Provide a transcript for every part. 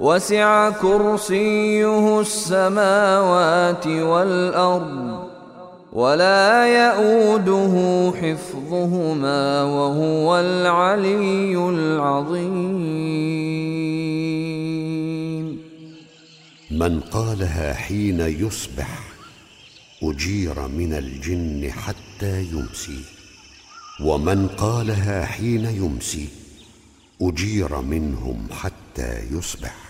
وسع كرسيه السماوات والأرض ولا يئوده حفظهما وهو العلي العظيم. من قالها حين يصبح أجير من الجن حتى يمسي ومن قالها حين يمسي أجير منهم حتى يصبح.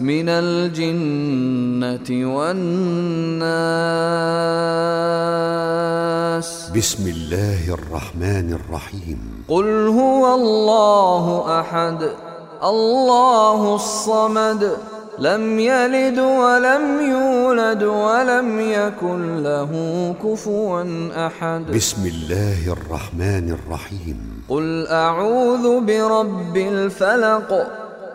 من الجنة والناس. بسم الله الرحمن الرحيم. قل هو الله أحد الله الصمد لم يلد ولم يولد ولم يكن له كفوا أحد. بسم الله الرحمن الرحيم. قل أعوذ برب الفلق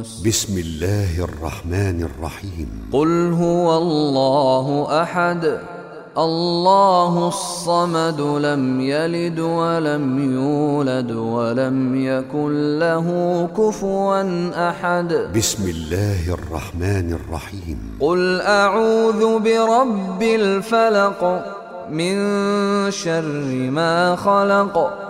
بسم الله الرحمن الرحيم. قل هو الله أحد. الله الصمد لم يلد ولم يولد ولم يكن له كفوا أحد. بسم الله الرحمن الرحيم. قل أعوذ برب الفلق من شر ما خلق.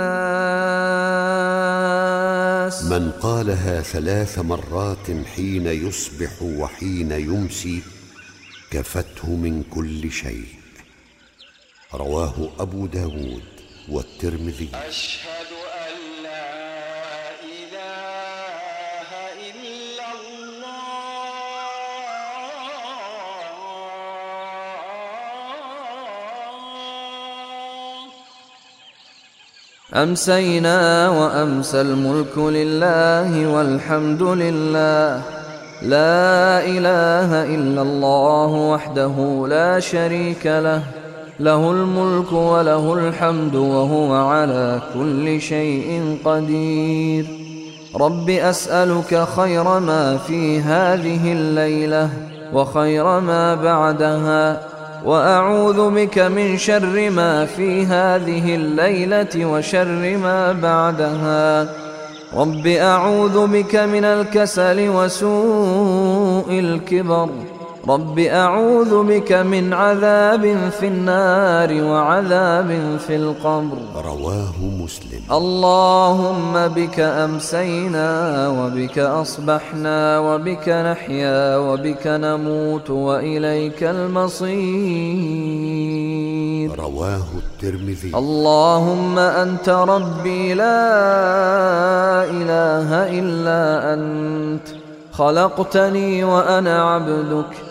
من قالها ثلاث مرات حين يصبح وحين يمسي كفته من كل شيء. رواه أبو داود والترمذي. أشهد أمسينا وأمسى الملك لله والحمد لله. لا إله إلا الله وحده لا شريك له. له الملك وله الحمد وهو على كل شيء قدير. رب أسألك خير ما في هذه الليلة وخير ما بعدها. وأعوذ بك من شر ما في هذه الليلة وشر ما بعدها. رب أعوذ بك من الكسل وسوء الكبر. رب أعوذ بك من عذاب في النار وعذاب في القبر. رواه مسلم. اللهم بك أمسينا وبك أصبحنا وبك نحيا وبك نموت وإليك المصير. رواه الترمذي. اللهم أنت ربي لا إله إلا أنت. خلقتني وأنا عبدك.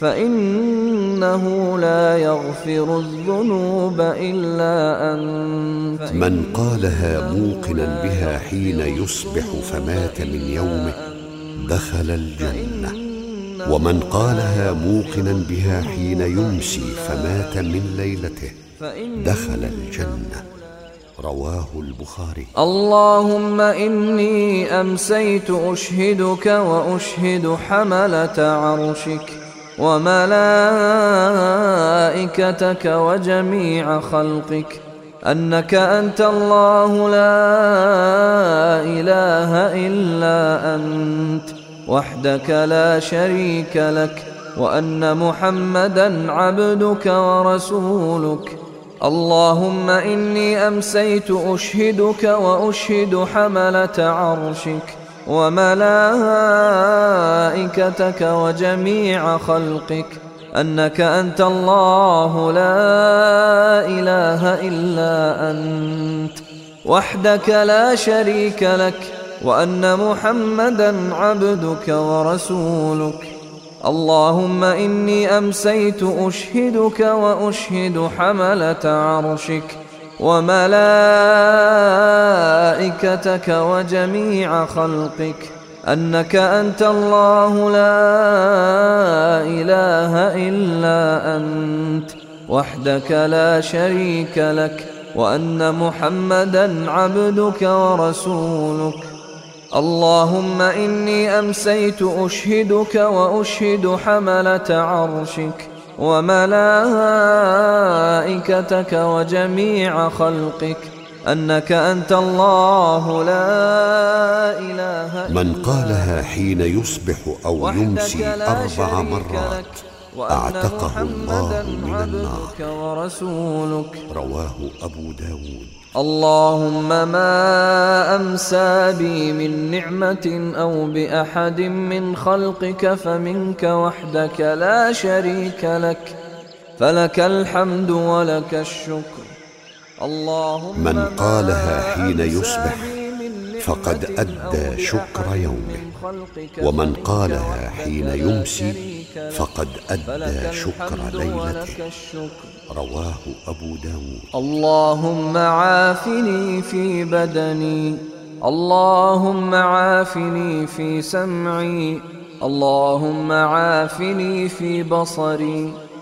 فإنه لا يغفر الذنوب إلا أنت. من قالها موقنا بها حين يصبح فمات من يومه دخل الجنة. ومن قالها موقنا بها حين يمسي فمات من ليلته دخل الجنة. رواه البخاري. اللهم إني أمسيت أشهدك وأشهد حملة عرشك. وملائكتك وجميع خلقك أنك أنت الله لا إله إلا أنت وحدك لا شريك لك وأن محمدا عبدك ورسولك. اللهم إني أمسيت أشهدك وأشهد حملة عرشك. وملائكتك وجميع خلقك أنك أنت الله لا إله إلا أنت وحدك لا شريك لك وأن محمدا عبدك ورسولك. اللهم إني أمسيت أشهدك وأشهد حملة عرشك. وملائكتك وجميع خلقك أنك أنت الله لا إله إلا أنت وحدك لا شريك لك وأن محمدا عبدك ورسولك. اللهم إني أمسيت أشهدك وأشهد حملة عرشك وملائكتك وجميع خلقك أنك أنت الله لا إله إلا من قالها حين يصبح أو يمسي أربع مرات أعتقه الله محمداً من النار. عبدك ورسولك. رواه أبو داود. اللهم ما أمسى بي من نعمة أو بأحد من خلقك فمنك وحدك لا شريك لك. فلك الحمد ولك الشكر. اللهم من قالها حين يصبح فقد أدى شكر يومه. ومن قالها حين يمسي. فقد أدى شكر ليلته رواه أبو داود. اللهم عافني في بدني. اللهم عافني في سمعي. اللهم عافني في بصري.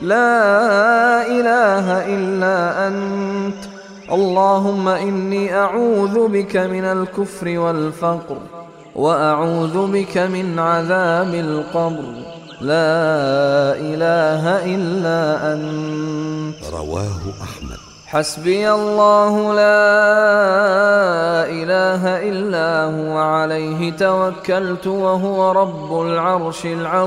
لا إله إلا أنت. اللهم إني أعوذ بك من الكفر والفقر وأعوذ بك من عذاب القبر. لا إله إلا أنت. رواه أحمد. حسبي الله لا إله إلا هو عليه توكلت وهو رب العرش العظيم.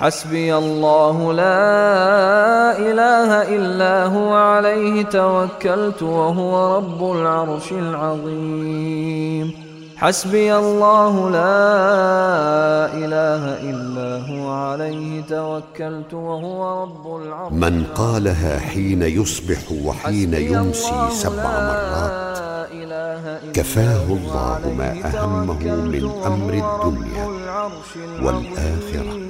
حسبي الله لا إله إلا هو عليه توكلت وهو رب العرش العظيم حسبي الله لا إله إلا هو عليه توكلت وهو رب العرش من قالها حين يصبح وحين يمسي سبع مرات كفاه الله ما توكلت من رب الدنيا. العظيم.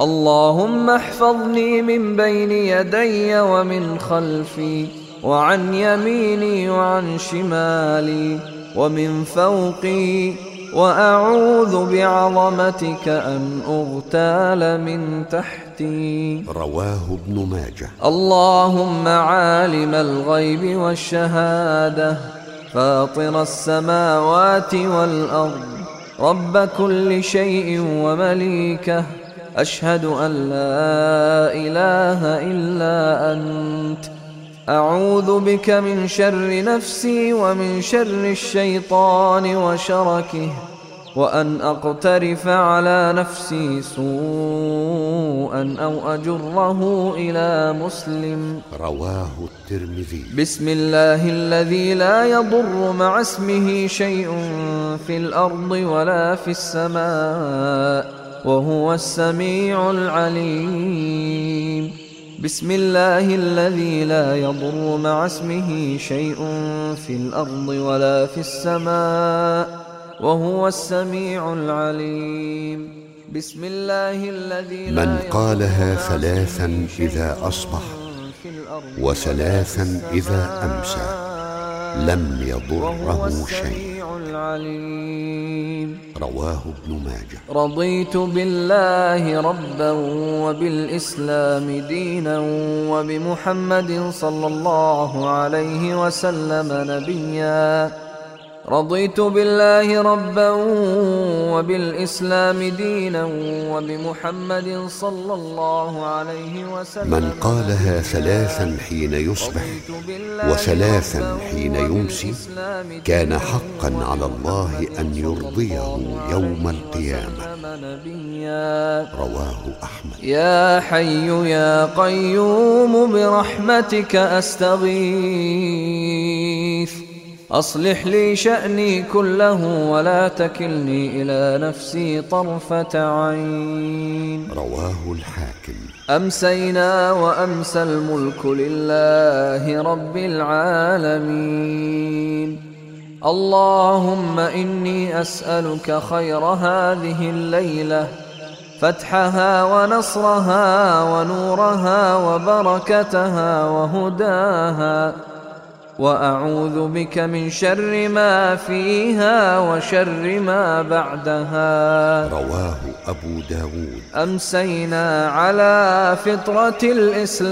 اللهم احفظني من بين يدي ومن خلفي وعن يميني وعن شمالي ومن فوقي وأعوذ بعظمتك أن أغتال من تحتي. رواه ابن ماجه. اللهم عالم الغيب والشهادة فاطر السماوات والأرض رب كل شيء ومليكه أشهد أن لا إله إلا أنت. أعوذ بك من شر نفسي ومن شر الشيطان وشركه وأن أقترف على نفسي سوءا أو أجره إلى مسلم. رواه الترمذي. بسم الله الذي لا يضر مع اسمه شيء في الأرض ولا في السماء. وهو السميع العليم. بسم الله الذي لا يضر مع اسمه شيء في الأرض ولا في السماء وهو السميع العليم. بسم الله الذي لا من قالها ثلاثا إذا أصبح الأرض وثلاثا إذا أمسى. لم يضره شيء. العليم. رواه ابن ماجه. رضيت بالله ربا وبالإسلام دينا وبمحمد صلى الله عليه وسلم نبيا. رضيت بالله ربا وبالإسلام دينا وبمحمد صلى الله عليه وسلم. من قالها ثلاثا حين يصبح وثلاثا حين يمسي كان حقا على الله أن يرضيه يوم القيامة. رواه أحمد. يا حي يا قيوم برحمتك أستغيث. أصلح لي شأني كله ولا تكلني إلى نفسي طرفة عين. رواه الحاكم. أمسينا وأمسى الملك لله رب العالمين. اللهم إني أسألك خير هذه الليلة فتحها ونصرها ونورها وبركتها وهداها. وأعوذ بك من شر ما فيها وشر ما بعدها. رواه أبو داود. أمسينا على فطرة الإسلام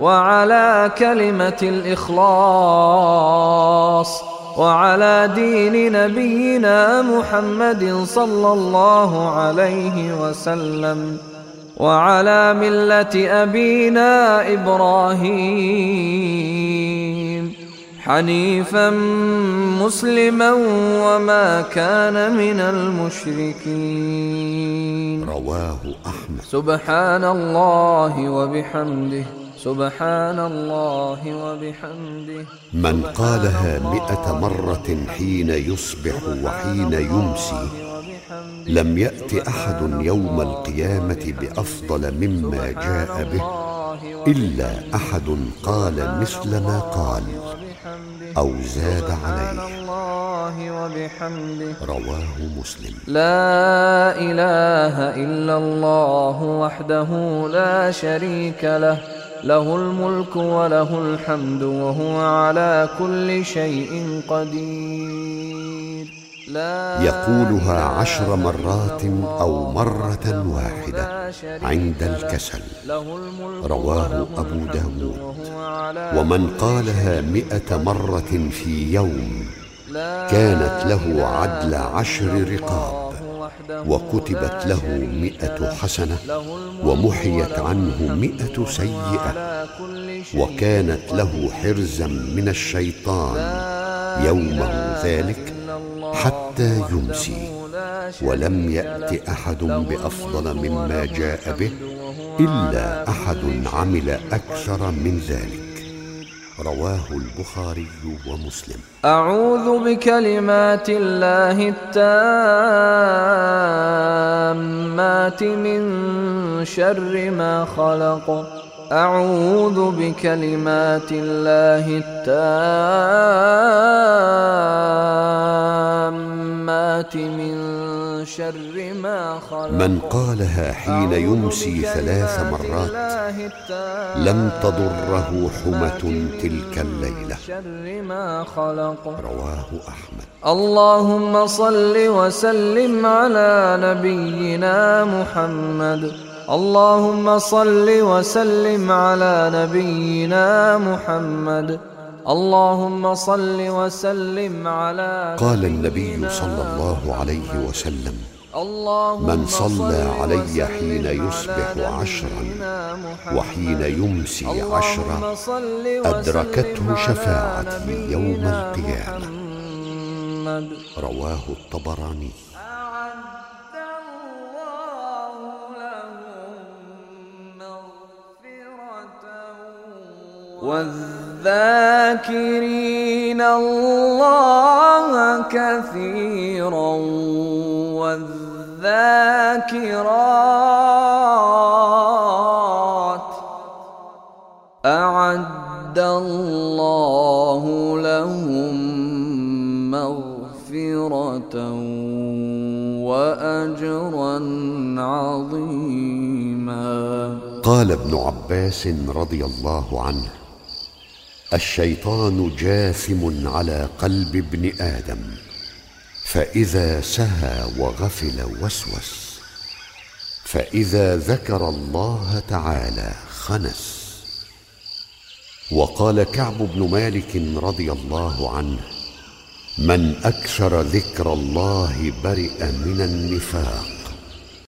وعلى كلمة الإخلاص وعلى دين نبينا محمد صلى الله عليه وسلم. وعلى ملة أبينا إبراهيم. حنيفا مسلما وما كان من المشركين. رواه أحمد. سبحان الله وبحمده. سبحان الله وبحمده. من قالها مئة مرة حين يصبح وحين يمسي لم يأت أحد يوم القيامة بأفضل مما جاء به إلا أحد قال مثل ما قال أو زاد عليه. رواه مسلم. لا إله إلا الله وحده لا شريك له له الملك وله الحمد وهو على كل شيء قدير. يقولها عشر مرات أو مرة واحدة عند الكسل. رواه أبو داود. ومن قالها مئة مرة في يوم كانت له عدل عشر رقاب. وكتبت له مئة حسنة ومحيت عنه مئة سيئة. وكانت له حرزا من الشيطان. يومه ذلك حتى يمسي ولم يأت أحد بأفضل مما جاء به إلا أحد عمل أكثر من ذلك. رواه البخاري ومسلم. أعوذ بكلمات الله التامات من شر ما خلق. أعوذ بكلمات الله التامات من شر ما خلق. من قالها حين يمسي ثلاث مرات لم تضره حمة تلك الليلة. شر ما خلق. رواه أحمد. اللهم صل وسلم على نبينا محمد. اللهم صل وسلم على نبينا محمد. اللهم صل وسلم على قال النبي صلى الله عليه وسلم من صلى صل علي حين يصبح عشرا. وحين يمسي عشرا أدركته شفاعتي يوم القيامة. رواه الطبراني والذاكرين الله كثيرا والذاكرات أعد الله لهم مغفرة وأجرا عظيما. قال ابن عباس رضي الله عنه الشيطان جاثم على قلب ابن آدم فإذا سهى وغفل وسوس فإذا ذكر الله تعالى خنس. وقال كعب بن مالك رضي الله عنه من أكثر ذكر الله برئ من النفاق